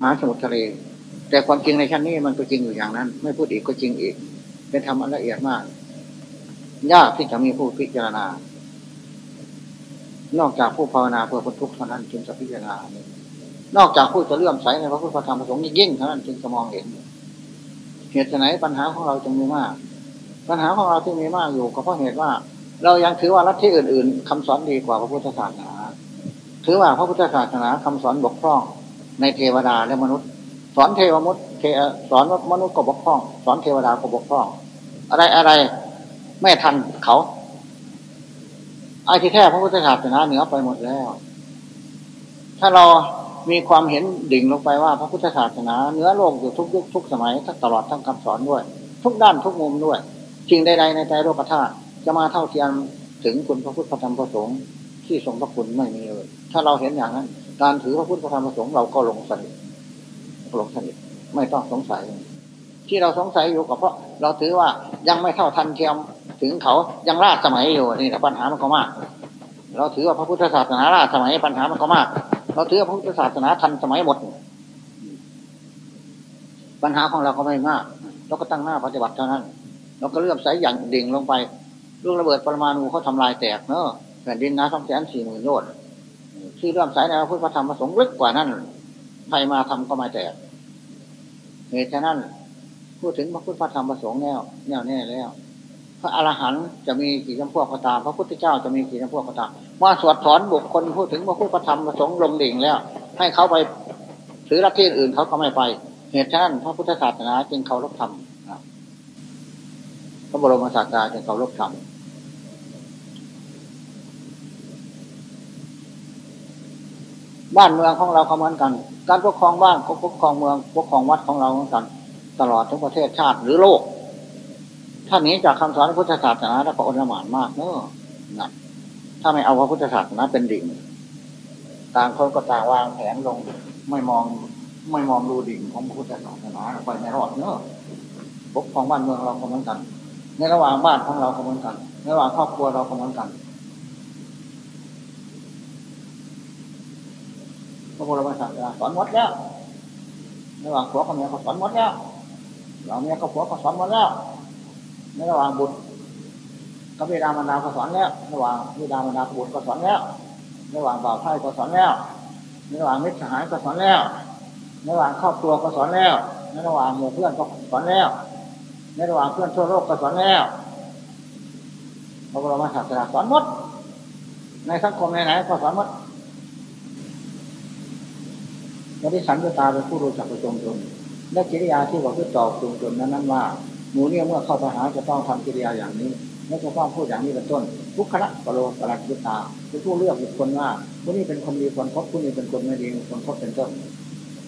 มหาสมุทรทะเล แต่ความจริงในชั้นนี้มันก็จริงอยู่อย่างนั้น ไม่พูดอีกก็จริงอีก เป็นธรรมอันละเอียดมาก ยากที่จะมีผู้พิจารณา นอกจากผู้ภาวนาเพื่อพ้นทุกข์เท่านั้นจึงจะพิจารณานอกจากผู้จะเลื่อมใสในพระพุทธธรรมประสงค์ยิ่งเท่านั้นจึงจะมองเห็น เหตุไหนปัญหาของเราจึงมีมาก ปัญหาของเราที่มีมากอยู่ก็เพราะเหตุว่า เรายังถือว่าลัทธิอื่น ๆคำสอนดีกว่าพระพุทธศาสนา ถือว่าพระพุทธศาสนาคำสอนบกพร่อง ในเทวดาและมนุษย์ สอนเทวมนุษย์สอนมนุษย์ก็บกพร่อง สอนเทวดาก็บกพร่อง อะไรอะไรไม่ทันเขาไอ้ที่แท้พระพุทธศาสนาเหนือไปหมดแล้ว ถ้าเรามีความเห็นดิ่งลงไปว่าพระพุทธศาสนาเนื้อโลกอยู่ทุกยุคทุกสมัยตลอดทั้งคำสอนด้วย ทุกด้านทุกมุมด้วยจริงใดๆในใจโลกธาตุจะมาเท่าเทียมถึงคุณพระพุทธธรรมประสงค์ที่ทรงพระคุณไม่มีเลย ถ้าเราเห็นอย่างนั้น การถือพระพุทธธรรมประสงค์เราก็ลงสนิทลงสนิทไม่ต้องสงสัย ที่เราสงสัยอยู่ก็เพราะเราถือว่ายังไม่เท่าทันเทียมถึงเขายังล่าสมัยอยู่นี่แต่ปัญหามันก็มาก เราถือว่าพระพุทธศาสนาล่าสมัยปัญหามันก็มาก เราถือว่าพระพุทธศาสนาทันสมัยหมด ปัญหาของเราก็ไม่มากเราก็ตั้งหน้าปฏิบัติเท่านั้น เราก็เลื่อมใสอย่างดิ่งลงไปลูกระเบิดปรมาณูเขาทำลายแตกเนอะแผ่นดินนะสองแสนสี่หมื่นโยชน์ ที่เลื่อมใสในพระพุทธธรรมประสงค์ลึกกว่านั้นใครมาทำก็ม่แตกเหตุฉะนั้นพูดถึงพระพุทธธรรมประสงค์แน่แน่แน่แล้ว พระอรหันต์จะมีกี่จำพวกก็ตาม พระพุทธเจ้าจะมีกี่จำพวกก็ตามว่าสวดถอนบุคคลพูดถึงว่าพุทธธรรมประสงค์ลงดิ่งแล้ว ให้เขาไปถือรักที่อื่นเขาก็ไม่ไป เหตุฉะนั้นพระพุทธศาสนาจึงเคารพธรรมพระบรมศาสดาจึงเคารพธรรม บ้านเมืองของเราเขาเหมือนกัน การปกครองบ้านก็ปกครองเมืองปกครองวัดของเราเหมือนกันตลอดทั้งประเทศชาติหรือโลก ถ้านี้จากคำสอนพุทธศาสนาแล้วก็อนละหมานมากเนอะนะถ้าไม่เอาพระพุทธศาสนาเป็นดิ่งต่างคนก็ต่างวางแผนลง ไม่มองไม่มองดูดิ่งของพุทธศาสนาไปในรอดเนอะปกครองบ้านเมืองเราก็เหมือนกัน ในระหว่างบ้านของเราก็เหมือนกัน ในระหว่างครอบครัวเราก็เหมือนกัน พระพุทธศาสนาสอนหมดแล้วระหว่างผัวกับเมียเขาสอนหมดแล้วเราเมียกับผัวเขาสอนหมดแล้วในระหว่างบุตรกับบิดามารดาก็สอนแล้วระหว่างบิดามารดาบุตรก็สอนแล้วระหว่างบ่าวไพ่ก็สอนแล้วระหว่างมิตรสหายก็สอนแล้วระหว่างครอบครัวก็สอนแล้วในระหว่างหมู่เพื่อนก็สอนแล้วในระหว่างเพื่อนทั่วโลกก็สอนแล้วพระบรมศาสดาสอนหมด ในสังคมไหนๆก็สอนหมด วันที่สันตตาเป็นผู้รู้จักประจงตนและกิริยาที่บอกพื่อตอบตรงตนนั้นนั้นว่าหมูเนี่ยเมื่อเข้าไปหาจะต้องทำกิริยาอย่างนี้ไม่จะต้องพูดอย่างนี้เป็นต้น ทุกขณะปโลปรักิตาเป็นผู้เลือกบุคคลว่าผู้นี้เป็นคนดีคนพบผู้นี้เป็นคนไม่ดีคนพบเป็นต้น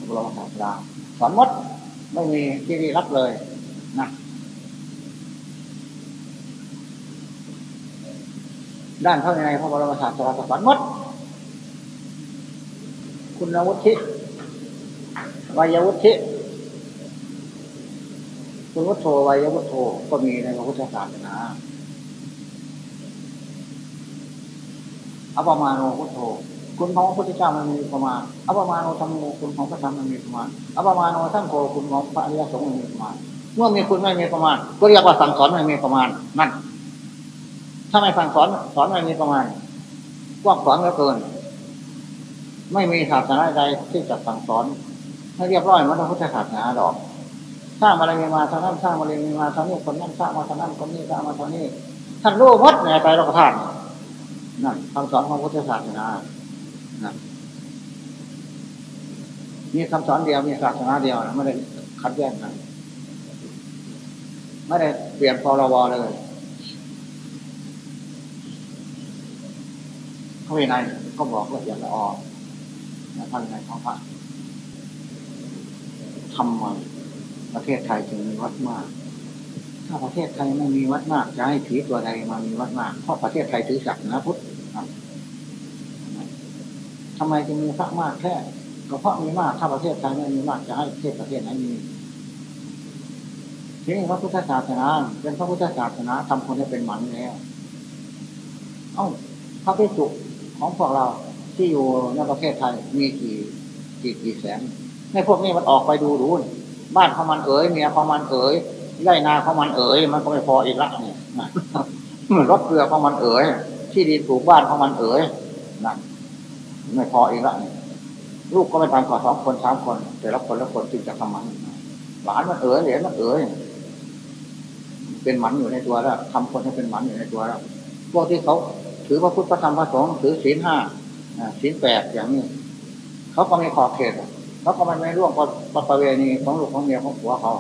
บรมศาสดาสอนมดไม่มีที่รีรับเลยนะด้านเท่าไงพระบรมศาสดาสอนมดคุณวุฒิ วายวุฒิคุณวุฒโธวายวุฒโธก็มีในพระพุทธศาสนาอัปมาโนพุทโธคุณของพระพุทธเจ้ามันมีประมาณอัปมาโนธรรมโมคุณของพระธรรมมันมีประมาณอัปมาโนทั้งโฆคุณของพระอริยสงฆ์มันมีประมาณ เมื่อมีคุณไม่มีประมาณ ก็เรียกว่าสั่งสอนไม่มีประมาณนั่น ถ้าไม่สั่งสอนสอนไม่มีประมาณกว้างขวางเหลือเกิน ไม่มีศาสนาใดที่จะสั่งสอน ให้เรียบร้อยมือนพระพุทธศาสนาดอก สร้างอะไรมาทางนั้นสร้างอะไรมาทางนี้คนนั้นสร้างมาทางนั้นคนนี้สร้างมาทางนี้ท่านรู้วัดในใจเราท่านนั่นคำสอนของพุทธศาสนานั่นมีคำสอนเดียวมีศาสนาเดียวนะไม่ได้คัดแยกกันไม่ได้เปลี่ยนพรบเลยเขาในเขาบอกละเอียดละออท่านในของพระ ทำไมประเทศไทยจึงมีวัดมาก ถ้าประเทศไทยไม่มีวัดมากจะให้ผีตัวใดมามีวัดมาก เพราะประเทศไทยถือศักดิ์นะพุทธทำไมจึงมีพระมากแค่ก็เพราะมีมากถ้าประเทศไทยไม่มีมากจะให้ประเทศประเทศไหนมีทีนี้พระพุทธศาสนาเป็นพระพุทธศาสนาทำคนให้เป็นหมันแล้วเอ้าพระพิสุของพวกเราที่อยู่ในประเทศไทยมีกี่กี่กี่แสน ในพวกนี้มันออกไปดูดูบ้านของมันเอ๋ยเมียของมันเอ๋ยไร่นาของมันเอ๋ยมันก็ไม่พออีกละนี่รถเรือของมันเอ๋ยที่ดินปลูกบ้านของมันเอ๋ยนั่นไม่พออีกละนี่ลูกก็ไม่ตางกว่าสองคนสามคน แต่ละคนละคนจึงจะทำมันหลานมันเอ๋ยเหรียญมันเอ๋ยเป็นหมันอยู่ในตัวแล้วทำคนให้เป็นหมันอยู่ในตัวแล้วพวกที่เขาถือพระพุทธธรรมพระสงฆ์ถือศีลห้าศีลแปดอย่างนี้เขาก็ไม่ขอบเขต เขาก็ไม่ไม่ร่วงประประเวณีของลูกของเมียของผัวเขา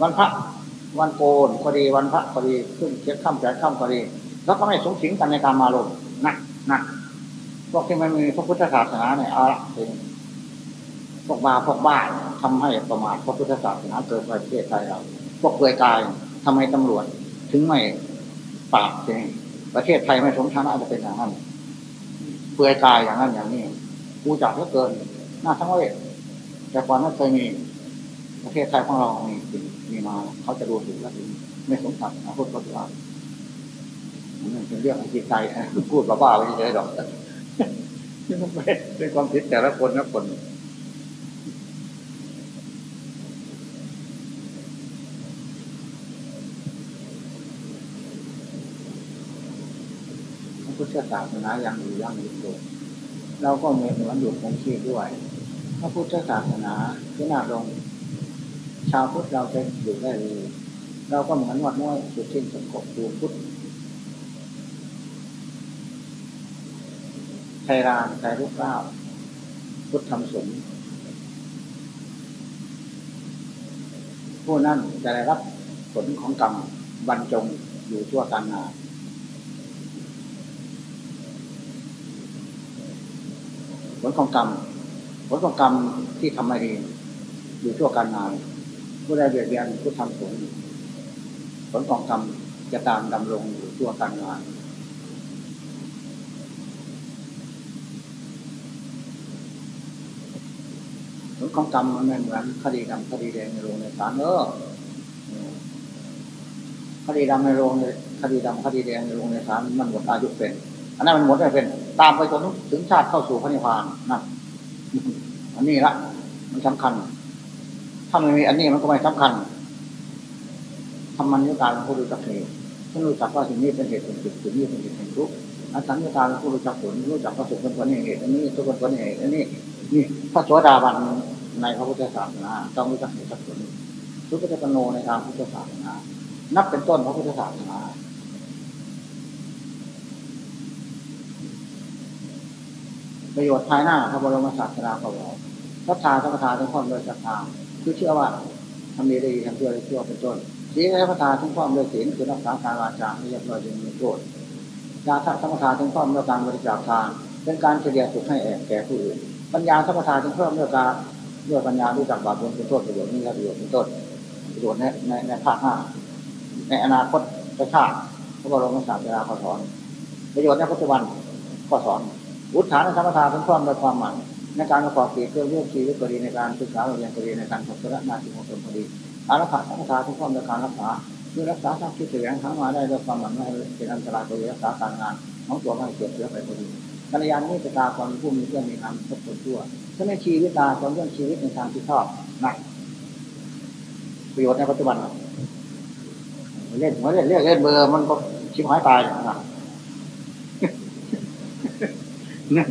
วันพระวันโกนก็ดีวันพระก็ดีขึ้นเช็ดข้ามแปดข้ามก็ดี แล้วก็ไม่สงสิงกันในการมาลงนักนักพวกที่ไม่มีพระพุทธศาสนาเนี่ยเอาละเป็นพวกบาพวกบ้านทำให้ประมาทพระพุทธศาสนาเกิดประเทศไทยเราพวกเปลือยกายทำไมตำรวจ ถึงไม่ปราบเองประเทศไทยไม่สมฐานะจะเป็นอย่างนั้นเปลือยกายอย่างนั้นอย่างนี้ กูจักเหลือเกินหน้าทั้งเวทแต่ก่อนไม่เคยมีประเทศไทยของเรามีมีมา เขาจะดูถูกแล้วไม่สมศักดิ์นะพูดก็ถือว่ามันเป็นเรื่องจิตใจพูดบ้าๆไปเฉยๆดอกนี่มันเป็นความคิดแต่ละคนนะคนพุทธศาสนายังอยู่ยังอยู่ เราก็มีเหมือนอยู่คงที่ด้วย พระพุทธศาสนาที่นาลง ชาวพุทธเราจะอยู่ได้เลยเราก็เหมือนวัดน้อยสุดสิ้นสุดกบดูพุทธไทยรานไทยลูกเล่าพุทธธรรมสงผู้นั้นจะได้รับผลของกรรมบรรจงอยู่ชั่วการงาน ลของกรรม ผลของกรรมที่ทำไม่ดีอยู่ชั่วการงานผู้ใดเบียดเบียนผู้ทำผลผลของกรรมจะตามดำรงอยู่ชั่วการงานผลของกรรมมันเหมือนคดีดำคดีแดงในโรงในศาลเออคดีดำในโรงคดีดำคดีแดงในโรงในศาลมันหมดอายุเป็น อันนั้นมันหมดไม่เป็น ตามไปจนถึงชาติเข้าสู่พระนิพพานนั่นอันนี้ละมันสำคัญ ถ้าไม่มีอันนี้มันก็ไม่สำคัญทำมันยุการผู้รู้จักเหตุผู้รู้จักว่าสิ่งนี้เป็นเหตุเป็นจุดสิ่งนี้เป็นเหตุเป็นทุกข์อาสัญญาการผู้รู้จักผลรู้จักว่าสุขเป็นผลเหตุอันนี้ทุกข์เป็นผลเหตุอันนี้ นี่พระสวสดาบันในพระพุทธศาสนาต้องรู้จักเหตุจักผลทุกข์จะปโนในทางพุทธศาสนานับเป็นต้นพระพุทธศาสนา ประโยชน์ภายหน้าพระบรมศาสดาเขาบอกพระทาพระประธาทั้งข้อมโดยศรัทธาคือเชื่อว่าทำดีได้ดีทำชั่วได้ชั่วเป็นต้นศีลและพระทาทั้งข้อมโดยศีลคือรักษาการวาจาไม่ยับยั้งยังมีโทษญาติธรรมทาทั้งข้อมโดยการบริจาคทานเป็นการเฉลี่ยสุขให้แอบแก่ผู้อื่น ปัญญาธรรมทาทั้งข้อมโดยการด้วยปัญญารู้จักบาปบุญเป็นโทษประโยชน์นี้และประโยชน์เป็นต้นประโยชน์ในในในภาคห้าในอนาคตประชาติพระบรมศาสดาขอสอน ประโยชน์ในปัจจุบันข้อสอน วุฒิฐานธรรมทานเป็นความโดยความหมายในการประกอบกิจเครื่องเรื่องชีวิตก็ดีในการศึกษาเรียนก็ดีในการทำธุระนาที่ของตนก็ดีอารักขาธรรมทานเป็นความโดยการรักษาเพื่อรักษาทรัพย์ที่เสียงทั้งมาได้ด้วยความหวังไม่เป็นอันตรายต่อรักษาการงานของตัวไม่เกิดเสียไปก็ดีกัลยาณมิตรตาความผู้มีเพื่อนมีธรรมทุกคนทั่วถ้าไม่ชีวิตตาความเรื่องชีวิตในทางที่ชอบนักประโยชน์ในปัจจุบันเล่นเล่นเล่นเล่นเบอร์มันก็ชิบหายตายนะ นั่น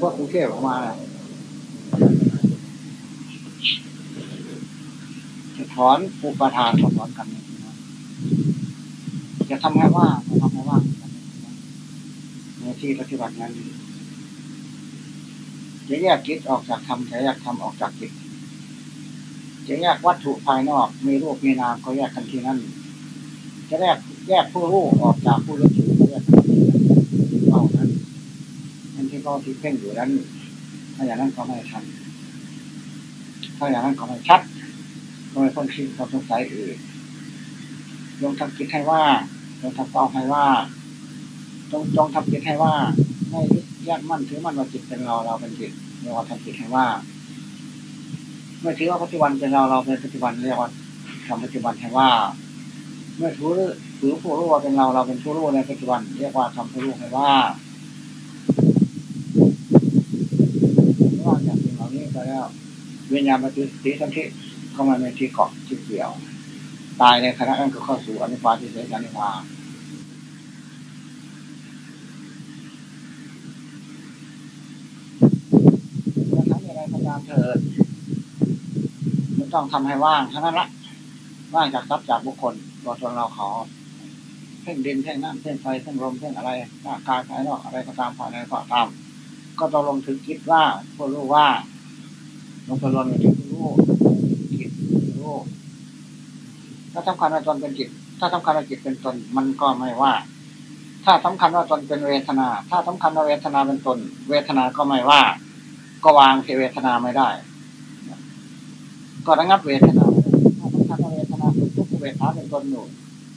พวกกรุงเทพออกมาจะถอนอุปทานถอนกันจะทำไงว่าจะทำไงว่าในที่ปฏิบัตินั้นจะแยกจิตออกจากธรรมจะแยกธรรมออกจากจิตจะแยกวัตถุภายนอกมีรูปมีนามก็แยกกันที่นั่นจะแยกแยกผู้รู้ออกจากผู้รู้ถือแยกกันที่นั่นเท่านั้น อันที่เขาที่เพ่งอยู่นั้นถ้าอย่างนั้นก็ไม่ทันถ้าอย่างนั้นก็ไม่ชัดก็ไม่คนคิดความสงสัยอื่นลงทำจิตให้ว่าลงทำเป้าให้ว่าจงจงทำจิตให้ว่าไม่ยึดยัดมั่นถือมั่นว่าจิตเป็นเราเราเป็นจิตเรียกว่าทำจิตให้ว่าเมื่อถือว่าปัจจุบันเป็นเราเราเป็นปัจจุบันเรียกว่าทำปัจจุบันให้ว่า เมื่อถือถือผู้รู้ว่าเป็นเราเราเป็นผู้รู้ในปัจจุบัน เรียกว่าทำผู้รู้ให้ว่า แล้ว วิญญาณปฏิสีสันทิก็มาในที่เกาะที่เกี่ยว ตายในขณะนั้นก็เข้าสู่อนุภาที่เสียอนุภาจะทำอะไรก็ตามเถิดมันต้องทำให้ว่างเท่านั้นละว่างจากทรัพย์จากบุคคลตัวตนเราขอเพ่งดินเพ่งน้ำเพ่งไฟเพ่งลมเพ่งอะไรร่างกายภายนอกอะไรก็ตามภายในก็ตาม ก็ต้องลงถึงคิดว่าผู้รู้ว่า ลงไปรวมถึงผู้รู้จิตรู้ถ้าสำคัญว่าตนเป็นจิต ถ้าสำคัญว่าจิตเป็นตน มันก็ไม่ว่า ถ้าสำคัญว่าตนเป็นเวทนา ถ้าสำคัญว่าเวทนาเป็นตน เวทนาก็ไม่ว่า ก็วางเวทนาไม่ได้ ก็ระงับเวทนาถ้าสำคัญว่าเวทนาทุกทุกเวทนาเป็นตนอยู่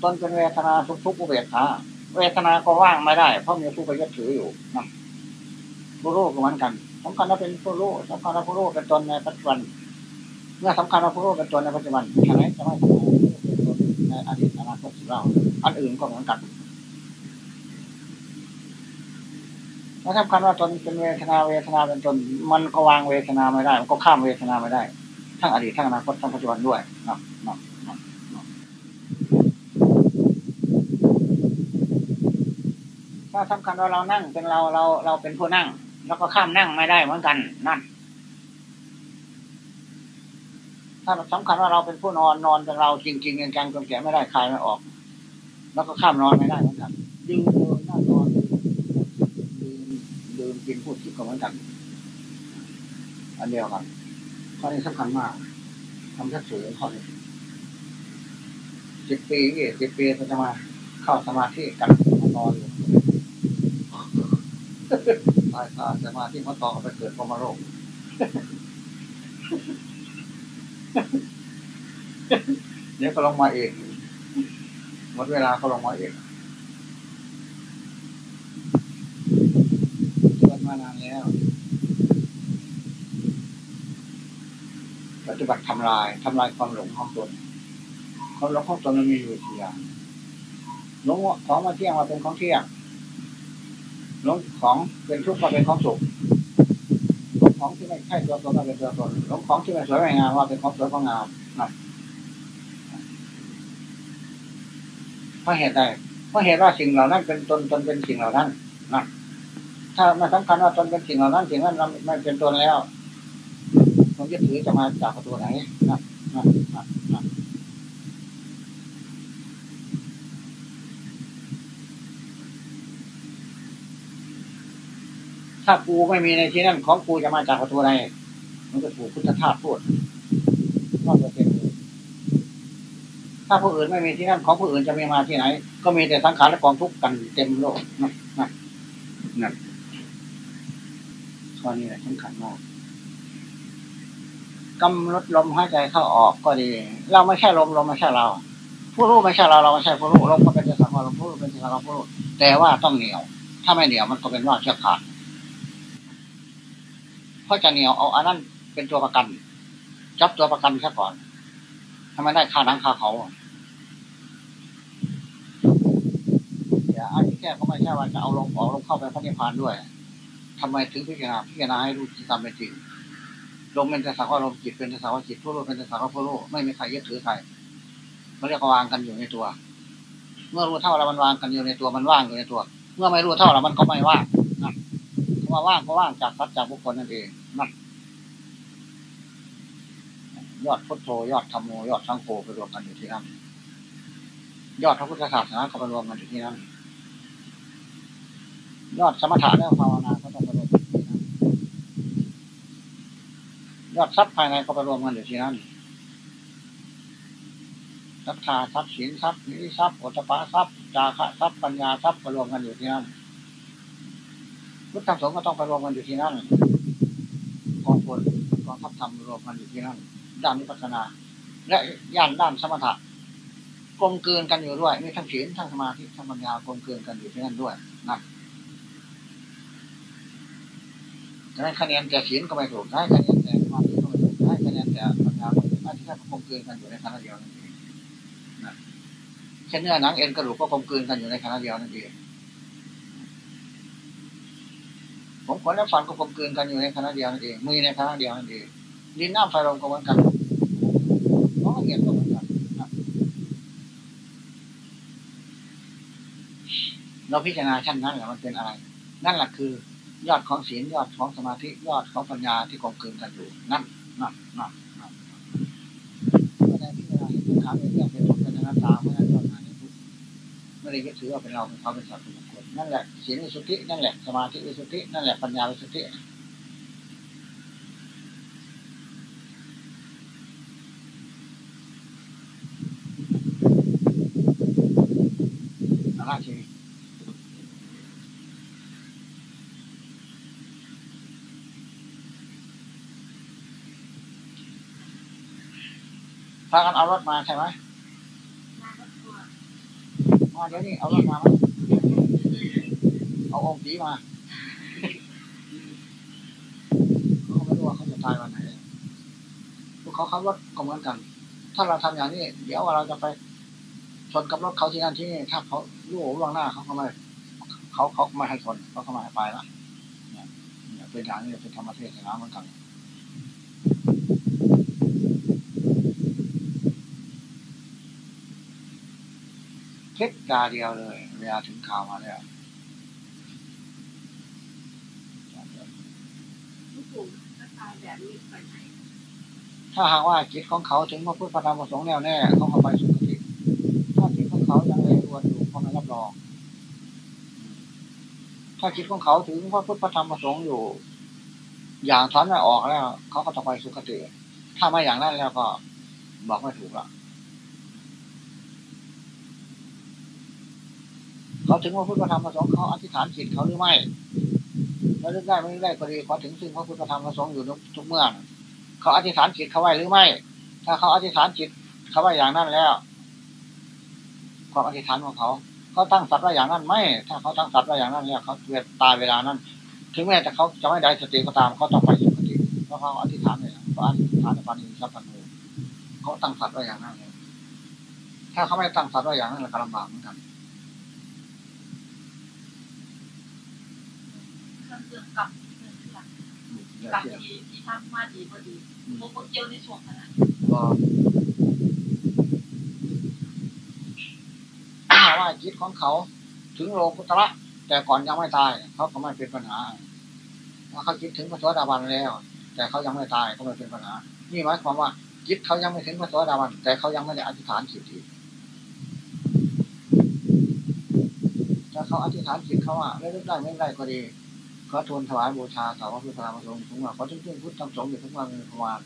ตนเป็นเวทนาทุกทุกเวทนาเวทนาก็ว่างไม่ได้ เพราะมีผู้ไปยึดถืออยู่นะผู้รู้ก็เหมือนกัน สำคัญว่าเป็นผู้รู้สำคัญว่าผู้รู้เป็นตนในปัจจุบัน เมื่อสำคัญว่าผู้รู้เป็นตนในปัจจุบันฉะนั้นจะไม่สำคัญว่าผู้รู้เป็นตนในอดีตอนาคตของเราอันอื่นก็เหมือนกันถ้าสำคัญว่าตนเป็นเวทนาเวทนาเป็นตน มันก็วางเวทนาไม่ได้ มันก็ข้ามเวทนาไม่ได้ ทั้งอดีตทั้งอนาคตทั้งปัจจุบันด้วยนะนะถ้าสำคัญว่าเรานั่งเป็นเราเราเราเป็นผู้นั่ง แล้วก็ข้ามนั่งไม่ได้เหมือนกัน นั่น ถ้าสำคัญว่าเราเป็นผู้นอนนอนเป็นเราจริงจริงจังจังจนแก่ไม่ได้คลายไม่ออก แล้วก็ข้ามนอนไม่ได้เหมือนกันยืนเดินนั่งนอนดื่มดื่มกินพูดคิดก็เหมือนกัน อันเดียวกันข้อนี้สำคัญมากทำชัดสูงข้อนี้สิบปียี่สิบปีจะมาเข้าสมาธิกันนอนอยู่ ตายตาสมาธิมันต่อไปเกิดพมโรคเดี๋ยวก็ลงมาเองหมดเวลาก็ลงมาเองชื่อมานานแล้วปฏิบัติทำลายทำลายความหลงของตนความหลงของตนมันมีอยู่สี่อย่างหลงของมาเที่ยงมาเป็นของเที่ยง หลงของเป็นทุกข์มาเป็นของสุขหลงของที่ไม่ใช่ตัวตนมาเป็นตัวตนหลงของที่ไม่สวยไม่งามว่าเป็นของสวยของงามนะเพราะเหตุใดเพราะเหตุว่าสิ่งเหล่านั้น เป็นตนตนเป็นสิ่งเหล่านั้นนะถ้าไม่สำคัญว่าตนเป็นสิ่งเหล่านั้นสิ่งนั้นไม่เป็นตนแล้วความยึดถือจะมาจากประตูไหนนะนะนะนะ ถ้ากูไม่มีในที่นั้นของกูจะมาจากประตูไหนมันก็ถูกพุทธทาสพูดนอกจากเป็นถ้าผู้อื่นไม่มีที่นั่นของผู้อื่นจะมีมาที่ไหน ก็มีแต่สังขารและกองทุกข์กันเต็มโลกนะนะนั่นข้อนี้แหละสำคัญมากกำลดลมหายใจเข้าออกก็ดี เราไม่ใช่ลมลมไม่ใช่เรา ผู้รู้ไม่ใช่เราเราไม่ใช่ผู้รู้ลมก็เป็นสังขารลมผู้รู้เป็นสังขารผู้รู้แต่ว่าต้องเหนียว ถ้าไม่เหนียวมันก็เป็นว่าเชือกขาด เพราะจะเหนียวเอาอันนั้นเป็นตัวประกัน จับตัวประกันซะก่อนทำไมได้ค่านังค่าเขาอย่าอันนี้แค่ก็ไม่ใช่ว่าจะเอาลงออกลงเข้าไปพระนิพพานด้วยทำไมถึงพิจารณาพิจารณาให้รู้จริงตามเป็นจริงลมเป็นแต่สักว่าลมจิตเป็นแต่สักว่าจิตผู้รู้เป็นแต่สักว่าผู้รู้ไม่มีใครยึดถือใครมันเรียกว่างกันอยู่ในตัว เมื่อรู้เท่าเรามันวางกันอยู่ในตัวมันว่างอยู่ในตัว เมื่อไม่รู้เท่าเรามันก็ไม่ว่าง ว่าว่างก็ว่างจากสัจจากบุคคลนั่นเองนั่นยอดพุทโธยอดธรรมโมยอดสังโฆไปรวมกันอยู่ที่นั่นยอดพระพุทธศาสนาก็ไปรวมกันอยู่ที่นั่นยอดสมถะแล้วภาวนาก็ต้องไปรวมกันที่นั่นยอดทรัพย์ภายในก็ไปรวมกันอยู่ที่นั่นทรัพย์ทาทรัพย์ศีลทรัพย์นิทรัพย์โอตปาทรัพย์จาคะทรัพย์ปัญญาทรัพย์ไปรวมกันอยู่ที่นั่น พุทธธรรมสงฆ์ก็ต้องไปรวมกันอยู่ที่นั่นกองพลกองทัพธรรมรวมกันอยู่ที่นั่นด้านวิปัสนา และย่านด้านสมถะกลมเกลืนกันอยู่ด้วยมีทั้งศีลทั้งสมาธิทั้งปัญญากลมเกลืนกันอยู่ที่นั่นด้วยนะจะให้คะแนนแต่ศีลก็ไม่ถูกให้คะแนนแต่สมาธิก็ไม่ถูกให้คะแนนแต่ปัญญาก็ไม่ถูกที่แค่กลมเกลืนกันอยู่ในคณะเดียวนั่นเองนะเช่นเนื้อหนังเอ็นกระดูกก็กลมเกลืนกันอยู่ในคณะเดียวนั่นเอง ผมขนและฟันก็กลมกลืนกันอยู่ในคณะเดียวนั่นเองมือในคณะเดียวนั่นเองดินน้ำไฟลมก็เหมือนกันของละเอียดก็เหมือนกันเราพิจารณาชั้นนั้นแหละมันเป็นอะไร นั่นแหละคือยอดของศีลยอดของสมาธิยอดของปัญญาที่กลมกลืนกันอยู่นั่นนั่นนั่นนั่นไม่ได้พิจารณาเห็นขังเป็นเรื่องเป็นทุกข์เป็นอนัตตาไม่ได้ยอดงานในทุกไม่ได้ยึดถือว่าเป็นเราเป็นเขาเป็นสัตว์เป็นบุคคล นั่นแหละศีลวิสุทธินั่นแหละสมาธิวิสุทธินั่นแหละปัญญาวิสุทธิอาราชีพากันเอารถมาใช่ไหมมาเดี๋ยวนี้เอารถมาไหม เอาองค์ผีมาเขาไม่รู้ว่าเขาจะตายวันไหนพวกเขาขับรถก็เหมือนกัน ถ้าเราทำอย่างนี้ เดี๋ยวเราจะไปชนกับรถเขาที่นั่นที่นี่ถ้าเขาลู่ล่วงหน้าเขาก็ไม่เขาเขาไม่ให้ชนเขาก็ไม่ให้ไปละเนี่ยเป็นอย่างนี้เป็นธรรมเทศนาเหมือนกันเพชรตาเดียวเลยเวลาถึงข่าวมาแล้ว ลูกปู่ ถ้าหากว่าจิตของเขาถึงพระพุทธธรรมประสงค์แน่วแน่เขาเข้าไปสุคติถ้าจิตของเขายังเลยรวนอยู่เขาไม่รับรอง ถ้าจิตของเขาถึงพระพุทธธรรมประสงค์อยู่ อย่างถอนไม่ออกแล้วเขาก็ต้องไปสุคติ ถ้าไม่อย่างนั้นแล้วก็บอกไม่ถูกละเขาถึงพระพุทธธรรมประสงค์เขาอธิษฐานจิตเขาหรือไม่ แล้วนึกได้ไม่ได้ก็ดีเขาถึงซึ่งพระพุทธธรรมประสงค์อยู่ทุกเมื่อเขาอธิษฐานจิตเขาไว้หรือไม่ ถ้าเขาอธิษฐานจิตเขาไว้อย่างนั้นแล้วความอธิษฐานของเขาเขาตั้งสัตว์ไว้อย่างนั้นไม่ ถ้าเขาตั้งสัตว์ไว้อย่างนั้นแล้วเขาเวลตายเวลานั้น ถึงแม้แต่เขาจะไม่ได้สติก็ตามเขาต้องไปสุคติเพราะเขาอธิษฐานเลยเขาอธิษฐานปานิสัพพันโนเขาตั้งสัตว์ไว้อย่างนั้นเลยถ้าเขาไม่ตั้งสัตว์ไว้อย่างนั้นก็ลำบากเหมือนกัน เรื่องเสื่อมกลับเครื่องเสื่อมเดี๋ยวกลับที่ที่ที่ทำมาดีพอดีพวกเกี่ยวในช่วงนั้นก็ถ้าว่าจิตของเขา ถึงโลกุตระ แต่ก่อนยังไม่ตาย เขาก็ไม่เป็นปัญหาถ้าเขาคิดถึงพระโสดาบันแล้ว แต่เขายังไม่ตายก็ไม่เป็นปัญหา นี่หมายความว่าจิตเขายังไม่ถึงพระโสดาบันแต่เขายังไม่ได้อธิษฐานจิตอีถ้าเขาอธิษฐานจิตเขาว่าไม่รู้ได้ไม่ได้ก็ดีเขาทูลถวายบูชาสาวพระพุทธธรรมประสงค์ถึงว่าเขาจึงจึงพุทธธรรมสงฆ์อยู่ทุกวันเป็นประมาณ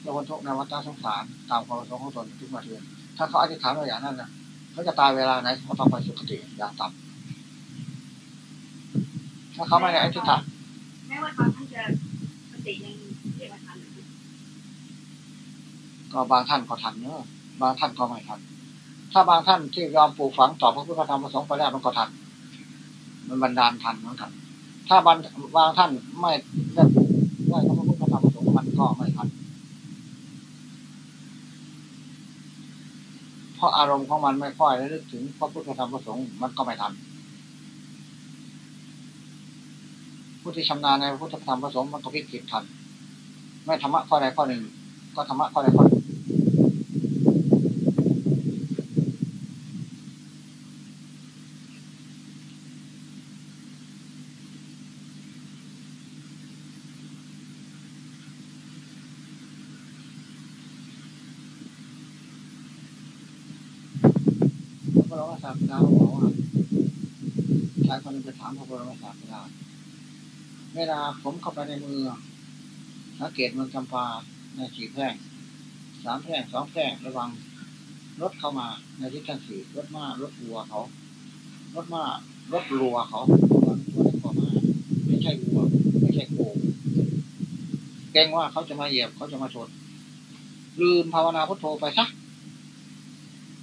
เราคนทุกในวัฏสงสารตามความประสงค์ของตนทุกมาเทือนถ้าเขาอธิษฐานว่าอย่างนั้นนะเขาจะตายเวลาไหนเขาต้องไปสุคติอย่างต่ำถ้าเขาไม่ได้อธิษฐานแม้ว่าตอนท่านจะสติยังเรียกว่าทันก็บางท่านก็ทันเนอะบางท่านก็ไม่ทันถ้าบางท่านที่ยอมปลูกฝังต่อพระพุทธธรรมประสงค์ไปแล้วมันก็ทันมันบันดาลทันเหมือนกัน ถ้าบางบางท่านไม่ได้ปลูกไหว้พระพุทธธรรมประสงค์มันก็ไม่ทัน เพราะอารมณ์ของมันไม่ค่อยระลึกถึงพระพุทธธรรมประสงค์มันก็ไม่ทันผู้ที่ชำนาญในพระพุทธธรรมประสงค์มันก็พิจิตทัน ไม่ธรรมะข้อใดข้อหนึ่ง ก็ธรรมะข้อใดข้อหนึ่ง พระบรม ศาสดาบอกว่าชายคนนึงไปถามพระบรมศาสดาเวลาผมเข้าไปในเมืองสังเกตเมืองจำปาในสี่แพร่งสามแพร่งสองแพร่งระวังรถเข้ามาในทิศทางสี่รถมารถวัวเขา รถมารถรัวเขาตัวตัวเล็กกว่าม้าไม่ใช่วัว ไม่ใช่โคเกรงว่าเขาจะมาเหยียบเขาจะมาชนลืมภาวนาพุทโธไปซะ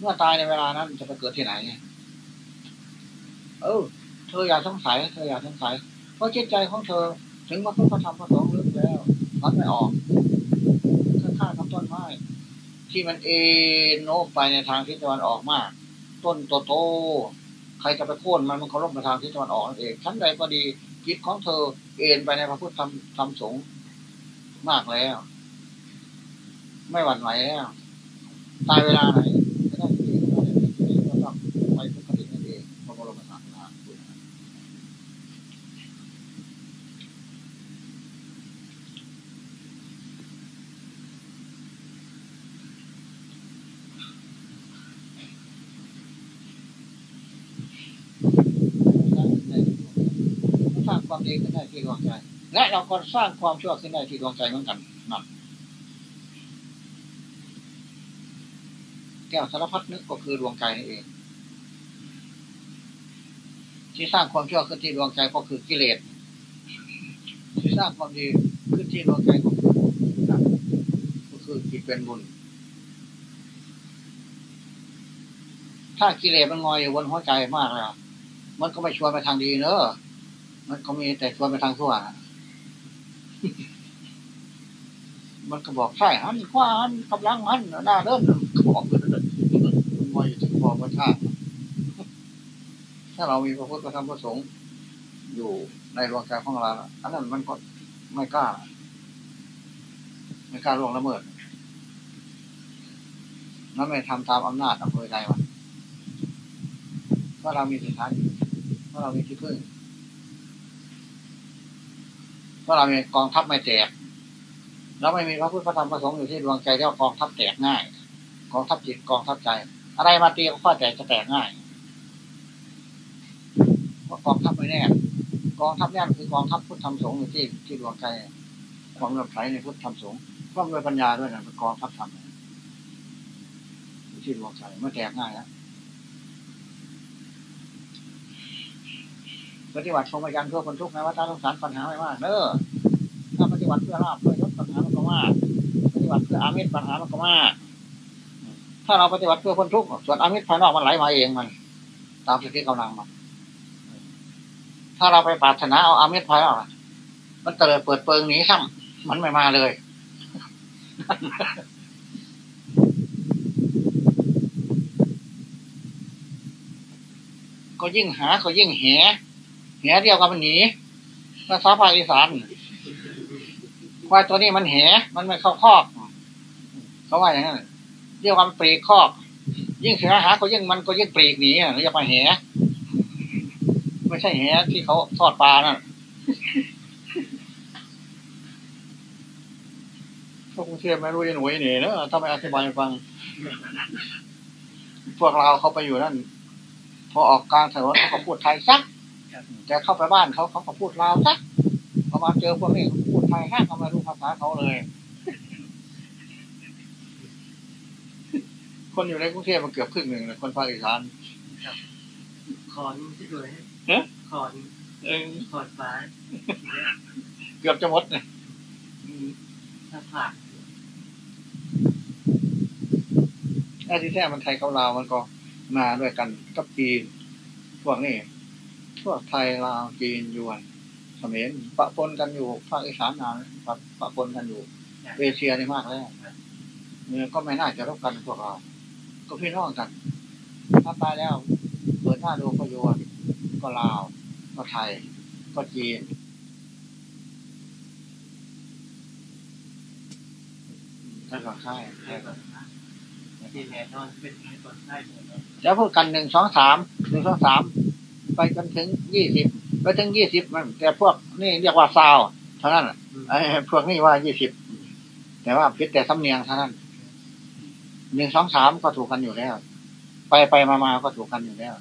เมื่อตายในเวลานั้นจะไปเกิดที่ไหน เออ เธออย่าสงสัย เธออย่าสงสัย เพราะจิตใจของเธอ ถึงว่าพุทธธรรมพระสงฆ์ลึกแล้วมันไม่ออกข้างๆกับต้นไม้ที่มันเอ็นโน้มไปในทางทิศตะวันออกมาก ต้นโตโตใครจะไปโค่นมันมันเคารพไปทางทิศตะวันออกนั่นเองชั้นใดก็ดีจิตของเธอเอ็นไปในพระพุทธธรรมธรรมสงฆ์มากแล้ว ไม่หวั่นไหวแล้ว ตายเวลาไหนจะได้ที่ก็ได้ที่ก็ต้องไปปกตินั่นเองพระบรมศาสดาพูดนะสร้างความ ดีขึ้นได้ที่ดวงใจ และเราก็สร้างความชั่วขึ้นได้ที่ดวงใจเหมือนกันนั่นแก้วสารพัดนึกก็คือดวงใจนี่นเอง ที่สร้างความชั่วขึ้นที่ดวงใจก็คือกิเลสที่สร้างความดีขึ้นที่ดวงใจก็คือก็คือจิตเป็นบุญ ถ้ากิเลสมันงอยอยู่บนหัวใจมากแล้วมันก็ไม่ชวนไปทางดีเนอะ มันก็มีแต่ชวนไปทางชั่วนมันก็บอกใช่หันขวาหันกำลังหันหน้าเดินก็บอกเลยมันงอยอยู่ที่บอกว่าชาติถ้าเรามีพระพุทธพระธรรมพระสงฆ์อยู่ในดวงใจของเราอันนั้นมันก็ไม่กล้า ไม่กล้าล่วงละเมิดนั่นไม่ทำตามอำนาจอำเภอใจมันเพราะเรามีสิทธาเพราะเรามีที่พึ่ง เพราะเรามีกองทัพไม่แตกเราไม่มีพระพุทธพระธรรมพระสงฆ์อยู่ที่ดวงใจแล้วกองทัพแตกง่าย กองทัพจิตกองทัพใจ อะไรมาตีก็ข้อแตกจะแตกง่ายเพราะกองทัพไม่แน่กองทัพแน่คือกองทัพพุทธธรรมสงฆ์อยู่ที่ที่ดวงใจความเลื่อมในพุทธธรรมสงฆ์ความด้วยปัญญาด้วยนะเป็นกองทัพธรรมอยู่ที่ดวงใจไม่แตกง่ายนะ ปฏิบัติชมยันเพื่อคนทุกข์ในวัฏสงสารปัญหาไม่มากเนอะถ้าปฏิบัติเพื่อลาภเพื่อยศปัญหามันก็มากปฏิบัติเพื่ออามิตรปัญหามันก็มาก ถ้าเราปฏิบัติเพื่อคนทุกข์ส่วนอามิตรภายนอกมันไหลมาเองมัน ตามสติกำลังมันถ้าเราไปปรารถนาเอาอามิตรภายนอกมันเตลิดเปิดเปิงหนีซ้ำมันไม่มาเลยก็ยิ่งหาก็ยิ่งแห แหเดียวกันมันหนีภาษาภาคอีสานควายตัวนี้มันแหมันไม่เข้าคอกเขาว่าอย่างนั้นเรียกว่ามันปลีกคอก ยิ่งเสือหาก็ยิ่งมันก็ยิ่งปลีกหนีอะเรียกว่าแหไม่ใช่แหที่เขาทอดปลานั่นพวกกรุงเทพไม่รู้ยังหน่วยหนีเนอะถ้าไม่อธิบายฟัง พวกเราเขาไปอยู่นั่น พอออกกลางถนนเขาก็พูดไทยซัก แต่เข้าไปบ้านเขาเขาก็พูดลาวซักพอมาเจอพวกนี้พูดไทยแค่เขาไม่รู้ภาษาเขาเลย คนอยู่ในกรุงเทพมันเกือบครึ่งหนึ่งเลยคนภาคอีสานคอนที่ด้วยเอ๊ะคอนเออคอนฟ้า เกือบจะหมดเลยอืมถ้าผากไอ้ที่แท้มันไทยเขาลาวมันก็มาด้วยกันกับจีนพวกนี้ พวกไทยลาวจีนยวนเขมรปะปนกันอยู่ภาคอีสานนานปะปะปนกันอยู่เอเชียนี่มากแล้วเนี่ยก็ไม่น่าจะรบกันพวกเรา ก็พี่น้องกัน ถ้าตายแล้วเปิดหน้าดูก็ยวนก็ลาว ก็ไทย ก็จีนนั่นก็ใช่ใช่ครับที่แน่นอนเป็นไอ้คนใต้หมดเลยแล้วพูดกันหนึ่งสองสามหนึ่งสองสาม ไปจนถึงยี่สิบไปถึงยี่สิบมันแต่พวกนี่เรียกว่าซาวเท่านั้นน่ะไอ้พวกนี้ว่ายี่สิบแต่ว่าพิษแต่สำเนียงเท่านั้นหนึ่งสองสามก็ถูกกันอยู่แล้ว ไปไปมามาก็ถูกกันอยู่แล้ว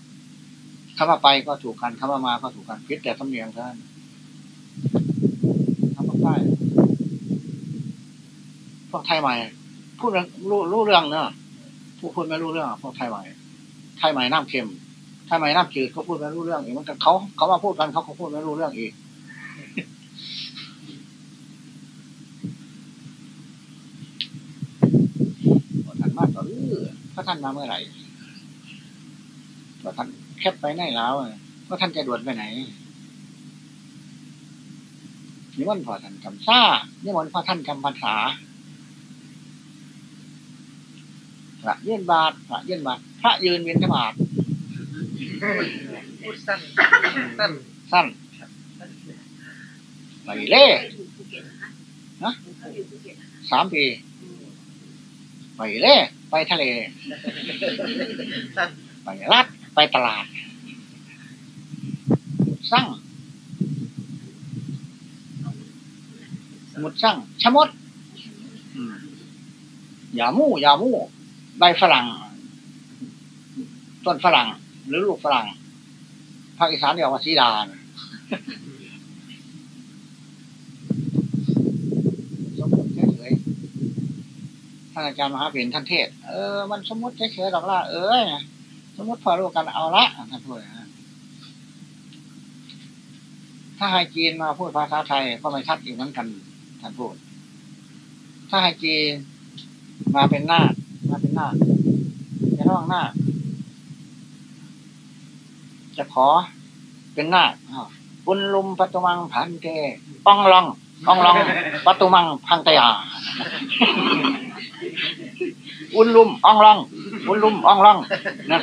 คำว่าไปก็ถูกกันคำว่ามาก็ถูกกันพิษแต่สำเนียงเท่านั้นคำว่าใต้พวกไทยใหม่พูดเรื่องรู้รู้เรื่องเนอะผู้พูดไม่รู้เรื่องพวกไทยใหม่ไทยใหม่น้ำเค็มไทยใหม่น้ำจืดเขาพูดไม่รู้เรื่องอีกมันก็เขาเขามาพูดกันเขาก็พูดไม่รู้เรื่องอีกท่านมาต่อรื้อพระท่านมาเมื่อไหร่พระท่านแคบไปไหนแล้วพระท่านจะด่วนไปไหนนิมนต์พอท่านกำซ่านิมนต์พระท่านกำพรรษาพระเยื่นบาทพระเยื่นบาทพระยืนเวียนบาท พูดสั้นสั้นสั้นไปเล่เขาอยู่ภูเก็ตนะสามปีไปเลยไปทะเล ไปรัดไปตลาดสร้างสมุดสร้างชะมดอย่ามู่อย่ามู่ใบฝรั่ง ต้นฝรั่ง หรือลูกฝรั่งภาคอีสานเรียกว่าสีดานสมมติเฉยๆท่านอาจารย์มหาเป็นท่านเทศ เออ มันสมมติเฉยๆหรอกล่ะเอ้ยสมมติพอรู้กันเอาละท่านพูดถ้าให้จีนมาพูดภาษาไทยก็ไม่ชัดอีกเหมือนกันท่านพูด ถ้าให้จีนมาเป็นหน้ามาเป็นหน้าจะร้องหน้า จะขอ เป็นหน้าอ้าวบุญลุมปัตุมังพันเตป้องลองป้องลองปัตุมังพังตยาอุนลุมอ่องลองอุนลุมอ่องลองนั่น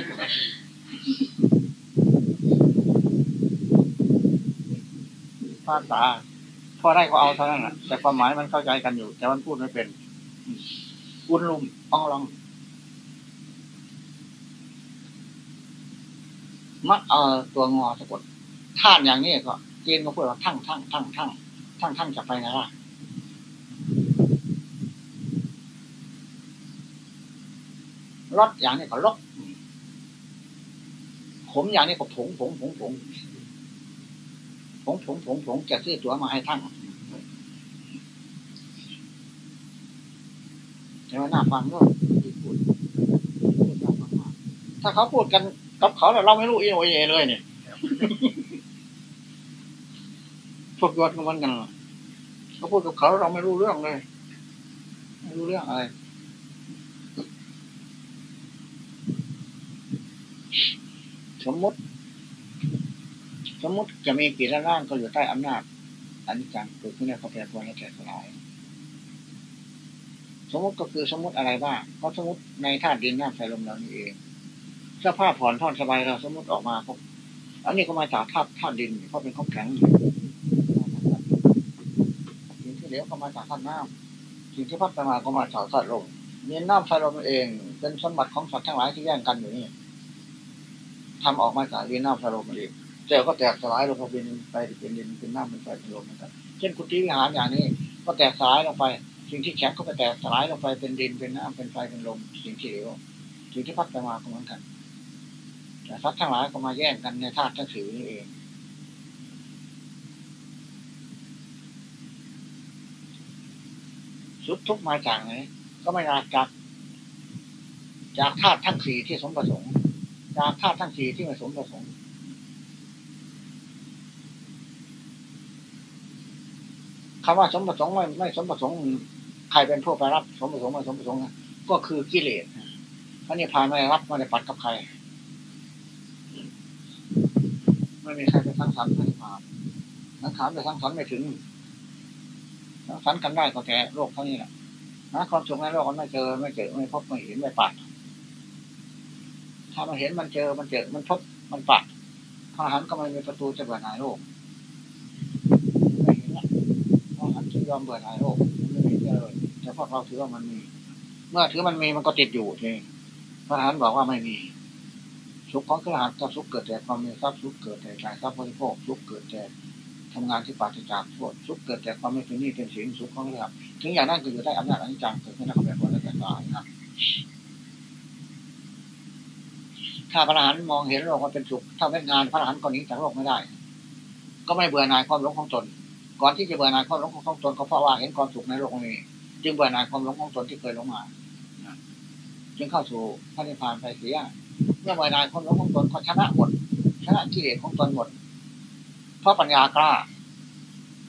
ภาษาพอได้ก็เอาเท่านั้นแหละแต่ความหมายมันเข้าใจกันอยู่ แต่มันพูดไม่เป็น อุนลุมอ่องลอง มักเอาตัวงอสะกดท่านอย่างนี้ก็เจนก็พูดว่าทั้งทั้งทั้งทั้งทั้งทั้งจะไปนะล่ะรถอย่างนี้ก็ลกผมอย่างนี้ก็ผงผงผงผงผงผงผงผงจะซื้อตั๋วมาให้ท่านแต่ว่าน่าฟังก็ดีพูดน่าฟังมากถ้าเขาพูดกัน กับเขาเราไม่รู้อีโนเอเลยเนี่ยพวกยอดกันมันกันเขาพูดกับเขาเราไม่รู้เรื่องเลย ไม่รู้เรื่องอะไรสมมติ สมมติจะมีกี่ร่างก็อยู่ใต้อำนาจอันนี้จังเกิดขึ้นในควาแปรปรวนและแตกสลาย สมมติก็คือสมมติอะไรบ้างก็สมมติในธาตุดินน้ำไฟลมเรานี่เอง สภาพผ่อนท่อนสบายเราสมมติออกมาก็อันนี้ก็มาจากธาตุธาตุดินเพราะเป็นของแข็งสิ่งที่เหลวก็มาจากธาตุน้ำสิ่งที่พัฒนาก็มาจากธาตุลมเนี่น้ำไฟลมเอง เป็นสมบัติของสัตว์ทั้งหลายที่แย่งกันอยู่นี่ทำออกมาจากดินน้ำไฟลมเองแต่ก็แตกสลายลงเป็นไปเป็นดินเป็นน้ำเป็นไฟเป็นลมเหมือนกันเช่นกุฏิวิหารอย่างนี้ ก็แตกสลายลงไป สิ่งที่แข็งก็ไปแตกสลายลงไปเป็นดินเป็นน้ำเป็นไฟเป็นลมสิ่งที่เหลวสิ่งที่พัดไปมาก็เหมือนกัน สัตว์ทั้งหลายก็มาแย่งกันในธาตุทั้งสี่นี้เอง สุดทุกมาจากไหนก็ไม่มาจากจากธาตุทั้งสี่ที่สมประสงค์ จากธาตุทั้งสี่ที่ไม่สมประสงค์คำว่าสมประสงค์ไม่ไม่สมประสงค์ใครเป็นผู้ไปรับ สมประสงค์ไม่สมประสงค์ก็คือกิเลสพระนิพพานไม่รับไม่ได้ปัดกับใคร ไม่มีใครไปทั้งสรรค์พระนิพพานทั้งขานไปทั้งสรรค์ไม่ถึงทั้งสรรค์กันได้ก็แต่โลกเท่านี้แหละนะความสุขในโลกมันไม่เจอไม่เจอไม่พบไม่เห็นไม่ปัดถ้ามันเห็นมันเจอมันเจอมันพบมันปัดพระอรหันก็ไม่มีประตูจะเบื่อหน่ายโลกไม่เห็นละพราะหันที่ยอมเบื่อหน่ายโลกไม่มีเลยแต่พวกเราถือว่ามันมี เมื่อถือมันมีมันก็ติดอยู่ทีพระอรหันบอกว่าไม่มี สุขของกระหันกับสุขเกิดแต่ความมีทรัพย์สุขเกิดแต่การทรัพย์บริโภคสุขเกิดแต่ทำงานที่ปราศจากโทษสุขเกิดแต่ความไม่เป็นหนี้เป็นสินสุขของเรื่องถึงอย่างนั้นก็อยู่ใต้อำนาจอนิจจังเกิดขึ้นในความเป็นคนและแต่ตายนะถ้าพระอรหันต์มองเห็นโลกว่าเป็นสุข ถ้าเป็นงานพระอรหันต์ก็หนีจากโลกไม่ได้ ก็ไม่เบื่อหน่ายความหลงของตน ก่อนที่จะเบื่อหน่ายความหลงของตนก็เพราะว่าเห็นความสุขในโลกนี้ จึงเบื่อหน่ายความหลงของตนที่เคยหลงมา จึงเข้าสู่พระนิพพานไปเสีย เมื่อเบื่นายความหลงของตนก็ชนะหมดชนะกิเลสของตนหมด เพราะปัญญากล้า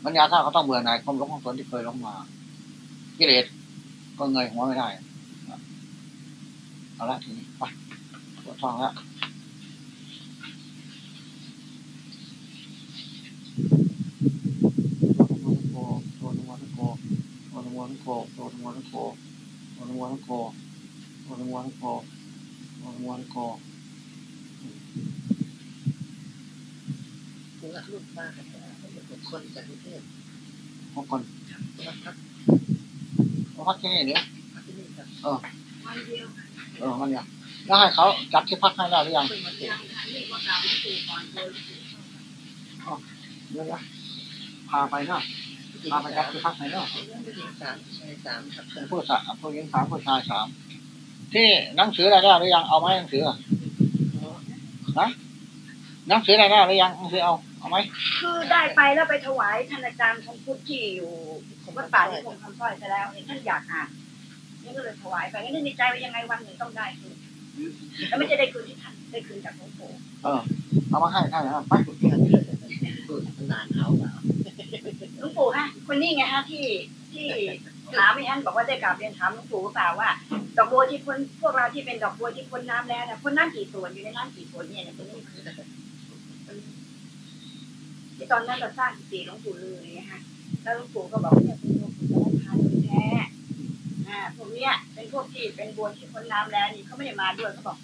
ปัญญากล้าก็ต้องเบื่อหน่ายความหลงของตนที่เคยหลงมา กิเลสก็เงยหัวไม่ได้เอาละทีนี้ไปปวดท้องแล้วโตนวันโกโตนวันโกโตนวันโก มัวนกอคุณรุ่มากเลยเป็นคนจากกรุเทพพอก่อนพักยังไงเนี่ยเออเออมันเนี่ยแล้วให้เขาจัดที่พักให้เราหรือยังเดี๋ยวนะพาไปเนาะพาไปจัดที่พักให้เนาะสามสามครัผู้ชายผู้หญิงสามผู้ชายสาม ที่หนังสืออะไรได้หรือยังเอาไหมหนังสือนะหนังสืออะไรได้หรือยังหนังสือเอาเอาไหมคือได้ไปแล้วไปถวายท่านอาจารย์ทองพุทธที่อยู่วัดป่าที่คงคำสร้อยไปแล้วเห็นท่านอยากอ่านนี่ก็เลยถวายไปนี่นึกในใจว่ายังไงวันหนึ่งต้องได้คืนแล้วไม่จะได้คืนที่ท่านได้คืนจากหลวงปู่เออเอามาให้ท่านนะไปพูดนานเขาเปล่าหลวงปู่ฮะคนนี้ไงฮะที่ที่ ถามไม่ท่านบอกว่าได้กราบเรียนถามหลวงปู่เปล่าว่า ดอกบัวที่พ้นพวกเราที่เป็นดอกบัวที่พ้นน้ำแล้วนะพ้นน้ำกี่ส่วนอยู่ในน้ำกี่ส่วนเนี่ยเนี่ยคนนี้คือที่ตอนนั้นเราสร้างกุฏิหลวงปู่เลยนะฮะแล้วหลวงปู่ก็บอกเนี่ยเป็นดวงขุนทานโดยแท้อ่าพวกเนี้ยเป็นพวกที่เป็นบัวที่พ้นน้ำแล้วนี่เขาไม่ได้มาด้วยเขาบอก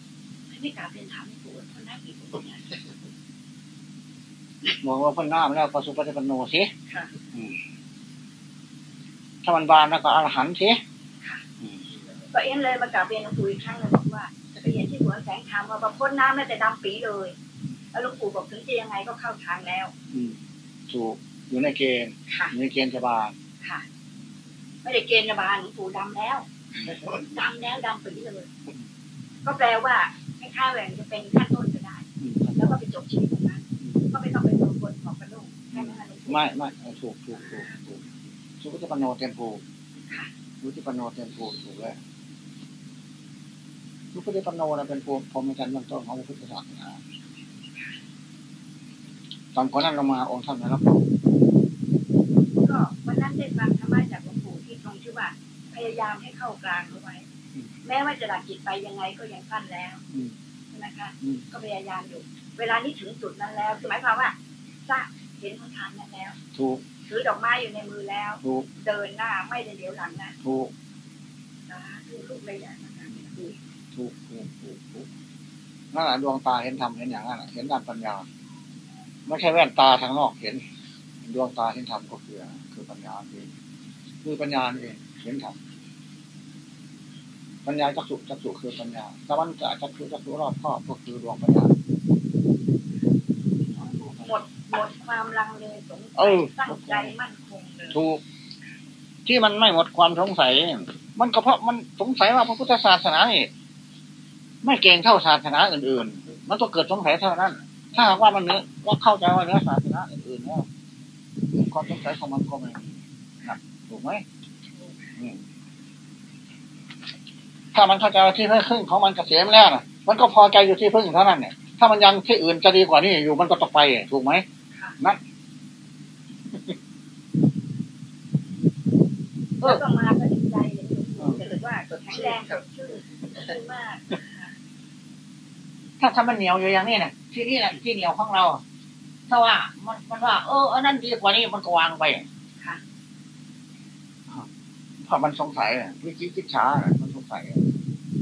ไม่กราบเรียนถามหลวงปู่พ้นน้ำกี่ส่วนเนี่ยบอกว่าพ้นน้ำแล้วก็สุปฏิปโนสิค่ะ ถ้ามันบานแล้วก็อรหันต์สิอืมก็เอ็นเลยมากราบเรียนหลวงปู่อีกครั้งเลยบอกว่าไปเห็นที่สวนแสงธรรมว่าพ้นน้ำแล้วแต่ดำปีเลย แล้วหลวงปู่บอกถึงจะยังไงก็เข้าทางแล้ว อืมถูกอยู่ในเกณฑ์ค่ะอยู่ในเกณฑ์จะบานค่ะ ไม่ได้เกณฑ์บาลหลวงปู่ดำแล้วดำแล้วดำปีเลย ก็แปลว่าให้ค่าแหวนจะเป็นขั้นต้นก็ได้อืมแล้วก็ไปจบชีวิตตรงนั้น ก็ไม่ต้องเป็นคนของกระดูกใช่ไหมคะหลวงปู่ไม่ไม่เออถูกถูกถูกถูก สุปฏิปันโนเต็มภูสุปฏิปันโนเต็มภูถูกแล้วสุปฏิปันโนนะเป็นภูพรหมจรรย์เบื้องต้นของพระพุทธศาสนาตอนก่อนนั้นเรามาองค์ท่านนะครับก็วันนั้นได้ฟังธรรมะจากหลวงปู่ที่ตรงที่ว่าพยายามให้เข้ากลางเอาไว้ แม้ว่าจะดักจิตไปยังไงก็ยังสั้นแล้วอืมใช่ไหมคะอืมก็พยายามอยู่ เวลานี้ถึงจุดนั้นแล้วคือหมายความว่าทราบเห็นหนทางนั้นแล้ว ถูก ถือดอกไม้อยู่ในมือแล้ว ถูกเดินหน้าไม่ได้เดี๋ยวหลังนะถูกสาธุลูกเลยอย่างนั้นคือถูกถูกถูกถูกนั่นแหละดวงตาเห็นธรรมเห็นอย่างนั้นน่ะเห็นด้านปัญญา ไม่ใช่แว่นตาทางนอกเห็น ดวงตาเห็นธรรมก็คือคือปัญญาเองคือปัญญาเองเห็นธรรมปัญญาจักสุจักสุคือปัญญาตะวันจะจักสุจักสุรอบครอบก็คือดวงปัญญาหมด หมดความลังเลสงเอสัยอตั้งใจมั่นคงเลยถูก ที่มันไม่หมดความสงสัย มันก็เพราะมันสงสัยว่าพระพุทธศาสนานี่ไม่เก่งเท่าศาสนาอื่นๆ มันต้องเกิดสงสัยเท่านั้น ถ้าหากว่ามันเนื้อว่าเข้าใจว่าเนื้อศาสนาอื่นๆแล้วความสงสัยของมันก็ไม่มีนะถูกไหมอืมถ้ามันเข้าใจว่าที่พึ่งของมันเกษมแล้วนะมันก็พอใจอยู่ที่พึ่งเท่านั้นเนี่ย ถ้ามันยังที่อื่นจะดีกว่านี้อยู่มันก็ต้องไป ถูกไหม นั่นแล้วก็มาก็ดีใจเลยรู้สึกว่าแข็งแรงสดชื่นชื่นมาก ถ้าถ้ามันเหนียวอยู่อย่างนี้นะที่นี่แหละที่เหนียวของเรา ถ้าว่ามันมันว่า เอออันนั้นดีกว่านี้มันก็วางไปค่ะเพราะมันสงสัยอะวิจิตรช้าอะมันสงสัยอะ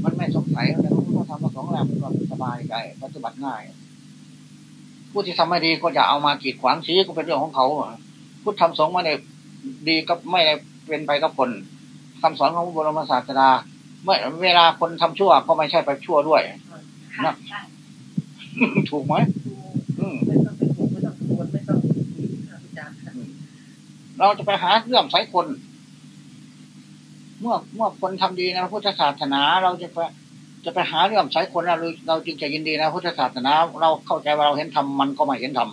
มันไม่สงสัยแต่มันก็ทำมาสองแล้วมันก็สบายใจปฏิบัติง่าย ผู้ที่ทำไม่ดีก็อย่าเอามากีดขวางชี้ก็เป็นเรื่องของเขาอะพุทธทำสงฆ์ไม่ได้ดีก็ไม่ได้เป็นไปกับคนคำสอนของพระบรมศาสดาเมื่อเวลาคนทำชั่วก็ไม่ใช่ไปชั่วด้วยค่ะใช่ถูกไหมอืมไม่ต้องเป็นห่วงไม่ต้องกังวลไม่ต้องครับอาจารย์ครับเราจะไปหาเรื่องใส่คน เมื่อเมื่อคนทำดีในพระพุทธศาสนา เราจะไป จะไปหาเรื่องใส่คนเราเราจึงจะยินดีนะพุทธศาสนา เราเข้าใจว่าเราเห็นธรรมมันก็ไม่เห็นธรรม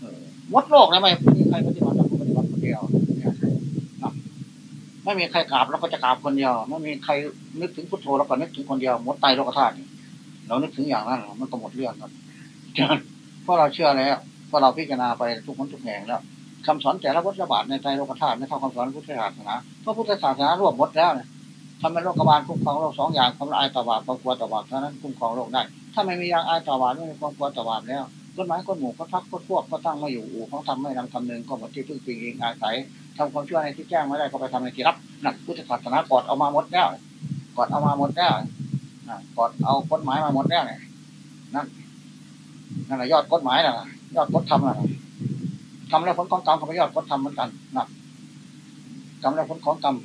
เออหมดโลกนะไม่มีใครปฏิบัติเราปฏิบัติคนเดียวไม่มีใครกราบเราก็จะกราบคนเดียวไม่มีใครนึกถึงพุทโธเราก็นึกถึงคนเดียวหมดไตรโลกธาตุเรานึกถึงอย่างนั้นมันก็หมดเรื่องครับเพราะเราเชื่อแล้วเพราะเราพิจารณาไปทุกคนทุกแห่งแล้วคำสอนแต่ละวัฏบาทในใจโลกธาตุไม่เท่าคำสอนพุทธศาสนาเพราะพุทธศาสนารวบหมดแล้วเนี่ย ทำเป็นโลกบาลคุ้มครองโลกสองอย่างความละอายต่อบาปความกลัวต่อบาปเท่านั้นคุ้มครองโลกได้ ถ้าไม่มีอย่างอายต่อบาปไม่มีความกลัวต่อบาปแล้วต้นไม้ก้นหมู่ก็พักก็พวกก็ตั้งมาอยู่อู่ของทำไม่นำคำนึงก็หมดที่พึ่งพิงเองอาศัยทำความชั่วในที่แจ้งไม่ได้ก็ไปทำในที่รับนั่นพุทธศาสนากอดเอามาหมดแล้วกอดเอามาหมดแล้วกอดเอากฎหมายมาหมดแล้วเนี่ยนั่นนั่นแหละยอดกฎหมายน่ะยอดกฎธรรมน่ะกรรมและผลของกรรมก็ไม่ยอดก็ทำเหมือนกันนะกรรมและผลของกรรม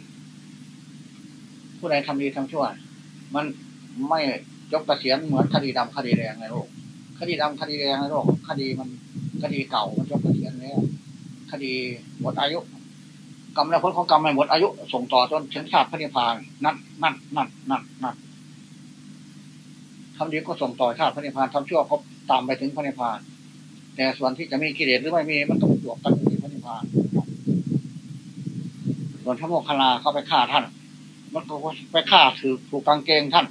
ผู้ใดทำดีทำชั่ว มันไม่ยกกระเสียนเหมือนคดีดำคดีแดงในโลกคดีดำคดีแดงในโลกคดีมันคดีเก่ามันยกกระเสียนแล้วคดีหมดอายุกรรมและผลของกรรมไม่หมดอายุส่งต่อจนถึงชาติพระนิพพานนั่นนั่นนั่นนั่นนั่นทำดีก็ส่งต่อชาติพระนิพพานทำชั่วก็ตามไปถึงพระนิพพานแต่ส่วนที่จะมีกิเลสหรือไม่มีมันต้องจบกันที่พระนิพพานส่วนพระโมคคัลลาเข้าไปฆ่าท่าน มันก็ไปฆ่าถือถูกกางเกงท่าน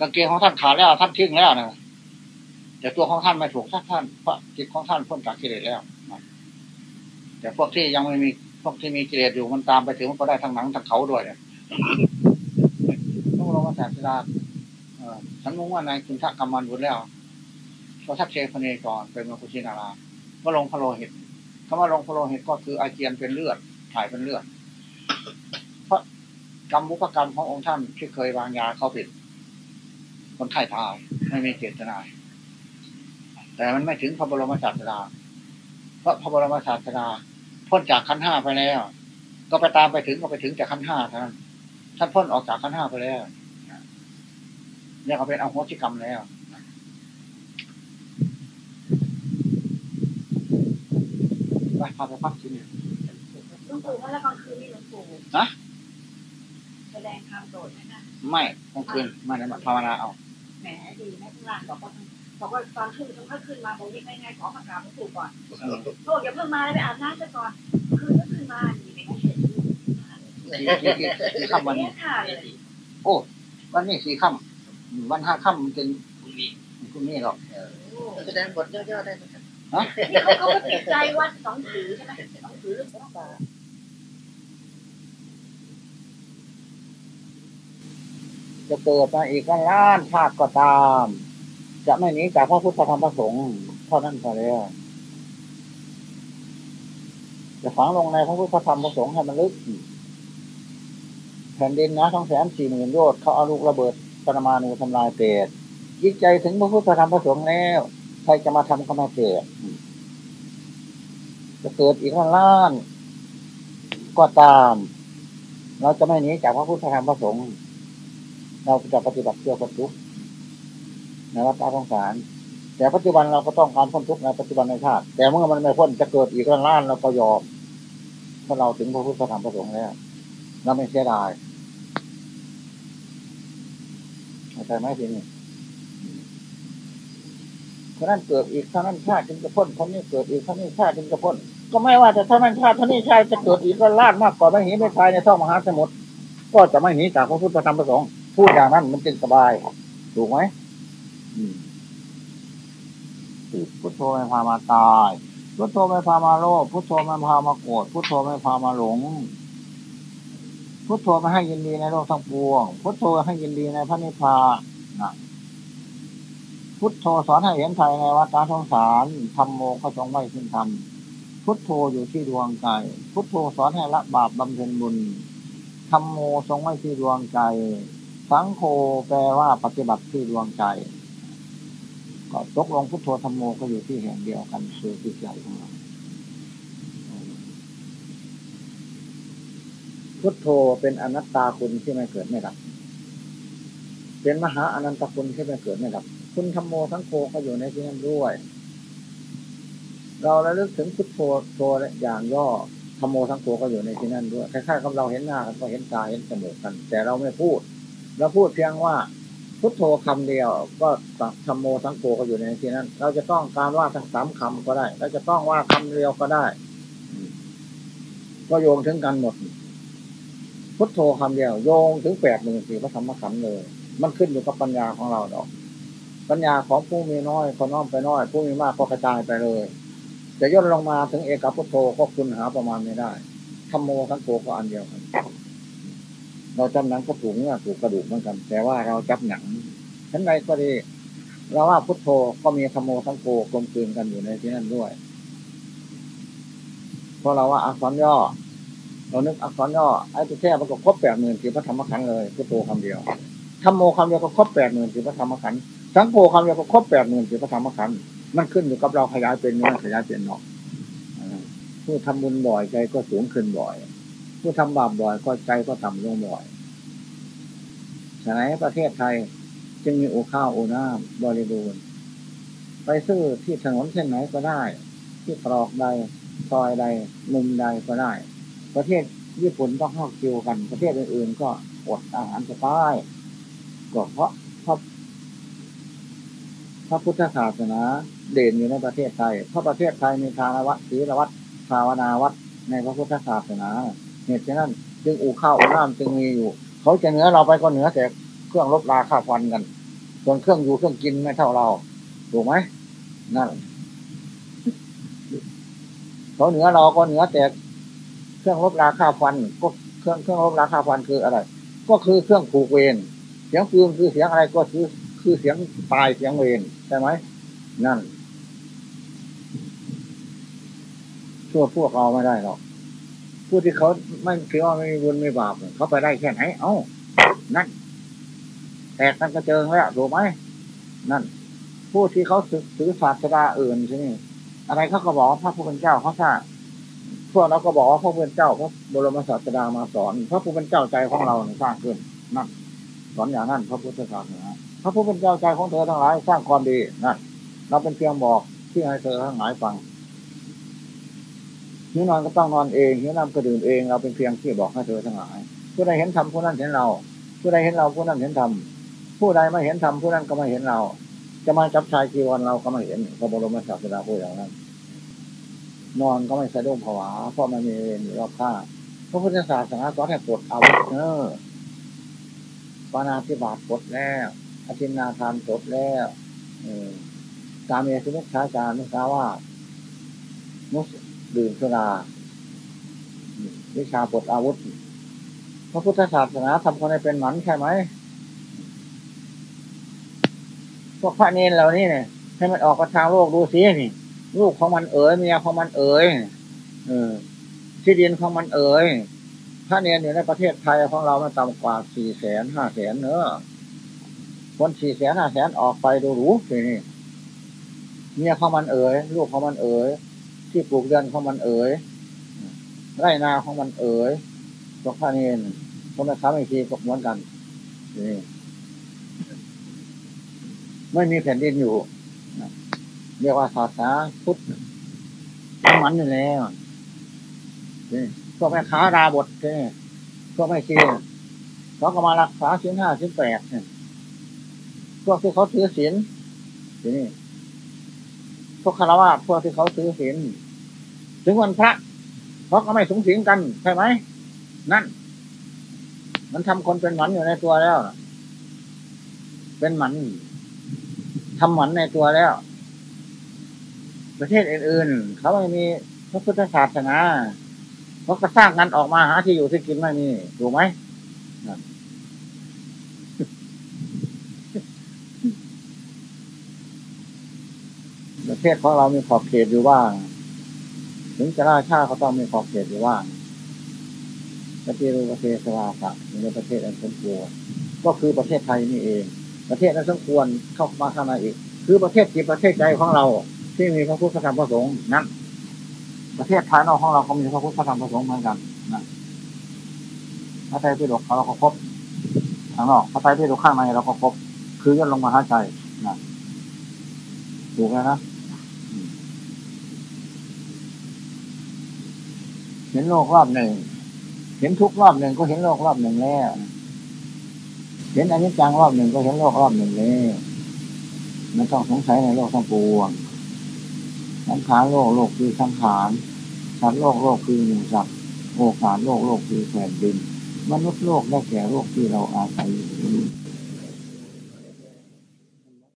กางเกงของท่านขาดแล้วท่านทิ้งแล้วนะแต่ตัวของท่านไม่ถูกท่านท่านเพราะจิตของท่านพ้นจากกิเลสแล้วแต่พวกที่ยังไม่มีพวกที่มีกิเลสอยู่มันตามไปถึงมันก็ได้ทั้งหนังทั้งเขาด้วยเนี่ยต้องลงมาศาสดาเอ่อฉันมุ่งว่าในคุณทักกรรมันบุญแล้วพระทักเชพเนจรเป็นมกุชินาราก็ลงพระโลหิตคำว่าลงพระโลหิตก็คืออาเจียนเป็นเลือดถ่ายเป็นเลือด กรรมบุพกรรมขององค์ท่านที่เคยวางยาเข้าผิด คนไข้ตายไม่มีเจตนา แต่มันไม่ถึงพระบรมศาสดาเพราะพระบรมศาสดาพ้นจากขั้นห้าไปแล้ว ก็ไปตามไปถึงก็ไปถึงจากขั้นห้าเท่านั้นท่านพ้นออกจากขั้นห้าไปแล้วเนี่ยเขาเป็นอโหสิกรรมแล้วไปพาไปพักที่นี่หลวงปู่เมื่อละกลางคืนนี่หลวงปู่ฮะแส ดงความโกรธนะคะไม่กลางคืนไม่ได้มาภาวนาเอาแหมดีนะข้างล่างบอกว่าบอกว่าตอนขึ้นต้องค่อยขึ้นมาบอกยังไงไงขอมากราบหลวงปู่ก่อนเออโลกอย่าเพิ่งมาเลยไปอาบน้ำซะก่อนคืนก็ขึ้นมาดีไม่เห็นสี่สี่สี่สี่ค่ำวันเนี่นี้ยค่ะเลยโอ้วันนี้สี่ค่ำวันห้าค่ำมันเป็นพรุ่งนี้พรุ่งนี้หรอกแสดงบทย่อๆได้ไหมครับนี่เขาเขาก็ติดใจวัดสองถือใช่ไหมสองถือหรือสองบาท จะเกิดมาอีกล้านชาติก็ตาม จะไม่หนีจากพระพุทธธรรมพระสงฆ์เท่านั้นพอแล้วจะฝังลงในพระพุทธธรรมพระสงฆ์ให้มันลึกแผ่นดินนะทั้งแสนสี่หมื่นโยชน์เขาเอาลูกระเบิดปรมาณูทำลายเปรตยิ่งใจถึงพระพุทธธรรมพระสงฆ์แล้ว ใครจะมาทำก็ไม่เกิดจะเกิดอีกล้านก็ตาม เราจะไม่หนีจากพระพุทธธรรมพระสงฆ์ เราจะปฏิบัติเพื่อพ้นทุกข์ในวัฏสงสาร แต่ปัจจุบันเราก็ต้องการพ้นทุกข์ในปัจจุบันในชาติ แต่เมื่อมันไม่พ้นจะเกิดอีกล้านเราก็ยอมเพราะเราถึงพระพุทธธรรมพระสงฆ์แล้วเราไม่เสียดายเข้าใจไหมทีนี้คนนั้นเกิดอีกเท่านั้นชาติจึงจะพ้นคนนี้เกิดอีกเท่านี้ชาติจึงจะพ้น ก็ไม่ว่าจะเท่านั้นชาติเท่านี้ชาติจะเกิดอีกก็ล้านมากกว่าไม่หนีไม่ตายในท้อมหาสมุทรก็จะไม่หนีจากพระพุทธธรรมพระสงฆ์ พูดอย่างนั้น มันจึงสบาย ถูกไหมพุทโธไม่พามาตาย พุทโธไม่พามาโลภพุทโธไม่พามาโกรธพุทโธไม่พามาหลง พุทโธไม่ให้ยินดีในโลกทั้งปวง พุทโธให้ยินดีในพระนิพพานนะพุทโธสอนให้เห็นไทยในวัฏสงสารธรรมโมก็ทรงไว้ซึ่งธรรมพุทโธอยู่ที่ดวงใจ พุทโธสอนให้ละบาปบำเพ็ญบุญธรรมโมทรงไว้ที่ดวงใจ สังโฆแปลว่าปฏิบัติที่ดวงใจ ก็ตกลงพุทโธธรรมโมก็อยู่ที่แห่งเดียวกันคือที่ใจของเราพุทโธเป็นอนัตตาคุณที่ไม่เกิดไม่ดับ เป็นมหาอนันตคุณที่ไม่เกิดไม่ดับ คุณธรรมโมทั้งโคก็อยู่ในที่นั้นด้วย เราระลึกถึงพุทโธโธอย่างย่อธรรมโมทั้งโคก็อยู่ในที่นั้นด้วยคล้ายๆกับเราเห็นหน้ากันก็เห็นตาเห็นจมูกกัน แต่เราไม่พูด เราพูดเพียงว่าพุทโธคำเดียว ก็ธรรมโมทั้งโคก็อยู่ในที่นั้น เราจะต้องการว่าทั้งสามคำก็ได้ เราจะต้องว่าคำเดียวก็ได้ ก็โยงถึงกันหมด พุทโธคำเดียว โยงถึงแปดหมื่นสี่พระธรรมขันธ์เลย มันขึ้นอยู่กับปัญญาของเราดอก ปัญญาของผู้มีน้อยก็น้อมไปน้อย ผู้มีมากก็กระจายไปเลยจะย่นลงมาถึงเอกพุทโธก็คุณหาประมาณไม่ได้ธรรมโมทั้งโคก็อันเดียวกัน เราจำหนังก็ถูกเนื้อถูกกระดูกเหมือนกัน แต่ว่าเราจับหนังฉันใดก็ดีเราว่าพุทโธก็มีธรรมโมทั้งโคกลมกลืนกันอยู่ในที่นั่นด้วยเพราะเราว่าอักษรย่อ เรานึกอักษรย่อไอ้ตัวแค่มันก็ครบแปดหมื่นสี่พระธรรมขันธ์เลยพุทโธคำเดียวธรรมโมคำเดียวก็ครบแปดหมื่นสี่พระธรรมขันธ์สังโฆคำเดียวก็ครบแปดหมื่นสี่พระธรรมขันธ์มันขึ้นอยู่กับเราขยายเป็นเนื้อขยายเป็นหนอกผู้ทำบุญบ่อยใจก็สูงขึ้นบ่อย ผู้ทำบาปบ่อยก็ใจก็ต่ำลงบ่อยฉะนั้นประเทศไทยจึงมีโอข้าวอูน้ำบริบูรณ์ไปซื้อที่ถนนเส้นไหนก็ได้ ที่ตรอกใดซอยใดมุมใดก็ได้ ประเทศญี่ปุ่นต้องเข้าคิวกัน ประเทศอื่นๆก็อดอาหารจะตายก็เพราะพระพระพุทธศาสนาเด่นอยู่ในประเทศไทยเพราะประเทศไทยมีทานวัดศีลวัดภาวนาวัดในพระพุทธศาสนา เหตุฉะนั้น จึงอู่ข้าวอู่น้ำจึงมีอยู่ เขาจะเหนือเราไปก็เหนือแต่เครื่องลบราค่าฟันกันส่วนเครื่องอยู่เครื่องกินไม่เท่าเรา ถูกไหมนั่นเขาเหนือเราก็เหนือแต่เครื่องลบราค่าฟัน ก็เครื่องเครื่องลบราค่าฟันคืออะไร ก็คือเครื่องผูกเวรเสียงปืนคือเสียงอะไรก็คือคือเสียงตายเสียงเวรใช่ไหมนั่นชั่วพวกเราไม่ได้หรอก ผู้ที่เขาไม่ถือว่าไม่มีบุญไม่บาปเขาไปได้แค่ไหน เอ้า นั่น แตกกันกระเจิงแล้วถูกไหมนั่น ผู้ที่เขาถือศาสดาอื่นใช่ไหมอะไรเขาก็บอกว่าพระผู้เป็นเจ้าเขาสร้างพวกเราก็บอกว่าพระผู้เป็นเจ้าพระบรมศาสดามาสอน พระผู้เป็นเจ้าใจของเราสร้างขึ้นนั่นสอนอย่างนั้นพระพุทธศาสนาพระผู้เป็นเจ้าใจของเธอทั้งหลายสร้างความดีนั่นเราเป็นเพียงบอกที่ให้เธอทั้งหลายฟัง หิวนอนก็ต้องนอนเองหิวน้ำก็ดื่มเองเราเป็นเพียงที่บอกให้เธอทั้งหลาย ผู้ใดเห็นธรรมผู้นั้นเห็นเรา ผู้ใดเห็นเราผู้นั้นเห็นธรรมผู้ใดไม่เห็นธรรมผู้นั้นก็ไม่เห็นเรา จะมาจับชายจีวรเราก็ไม่เห็นพระบรมศาสดาพูดอย่างนั้น นอนก็ไม่สะดุ้งผวาเพราะมันมีเวรอยู่รอบข้างพระพุทธศาสนาสอนให้ปลดอาวุธเนอปานาธิบาตปลดแล้วอธินาทานปลดแล้วตามเมสุนุขาจารนุสาว่ามุส ดื่มสุราวิชาปลดอาวุธ พระพุทธศาสนาทำคนให้เป็นหมันใช่ไหม พวกพระเนรเหล่านี้เนี่ย ให้มันออกกระทางโลกดูสินี่ ลูกของมันเอ๋ยเมียของมันเอ๋ยเออที่ดินของมันเอ๋ยพระเนรอยู่ในประเทศไทยของเรามันต่ำกว่าสี่แสนห้าแสนเนอะคนสี่แสนห้าแสนออกไปดูรู้สินี่เมียของมันเอ๋ยลูกของมันเอ๋ย ที่ปลูกเรือนของมันเอ๋ยไรนาของมันเอ๋ยพวกพระเนรคนละครั้งอีกทีก็มือนกันนี่ไม่มีแผ่นดินอยู่เรียกว่าศาสนาพุทธมันอยู่แล้วนี่พวกแม่ค้าดาบทนี่พวกแม่ชีเขาก็มารักษาสินห้าสินแปดพวกที่เขาถือศีลนี่ พวกคารวะพวกที่เขาถือศีลถึงวันพระเขาะก็ไม่สงสิงกันใช่ไหมนั่น มันทำคนเป็นหมันอยู่ในตัวแล้วเป็นหมันทำหมันในตัวแล้ว ประเทศอื่นๆเขาไม่มีพระพุทธศาสนาเขาก็สร้างกันออกมาหาที่อยู่ที่กินไม่มีถูกไหมประ เทศของเรามีขอบเขตอยู่ว่าง ถึงจะราชาเขาต้องมีขอบเขตอยู่ว่างประเทศรูประเทศสวาสะในประเทศอันสมควรก็คือประเทศไทยนี่เอง ประเทศนั้นสมควรเข้ามาข้างในอีก คือประเทศจิตประเทศใจของเรา ที่มีพระพุทธธรรมประสงค์นั้นประเทศภายนอกของเราก็มีพระพุทธธรรมประสงค์เหมือนกันนะพระไตรปิฎกเราก็ครบข้างนอกพระไตรปิฎกข้างในเราก็ครบ คือยันลงมาหาใจนะถูกแล้วนะ เห็นโลกรอบหนึ่ง เห็นทุกรอบหนึ่งก็เห็นโลกรอบหนึ่งแล้ว เห็นอนิจจังรอบหนึ่งก็เห็นโลกรอบหนึ่งแล้วไม่ต้องสงสัยในโลกทั้งปวงสังขารโลกโลกคือสังขารสัตว์โลกโลกคือหนึ่งสัตว์โอกาสโลกโลกคือแผ่นดิน มนุษย์โลกได้แก่โลกที่เราอาศัยอยู่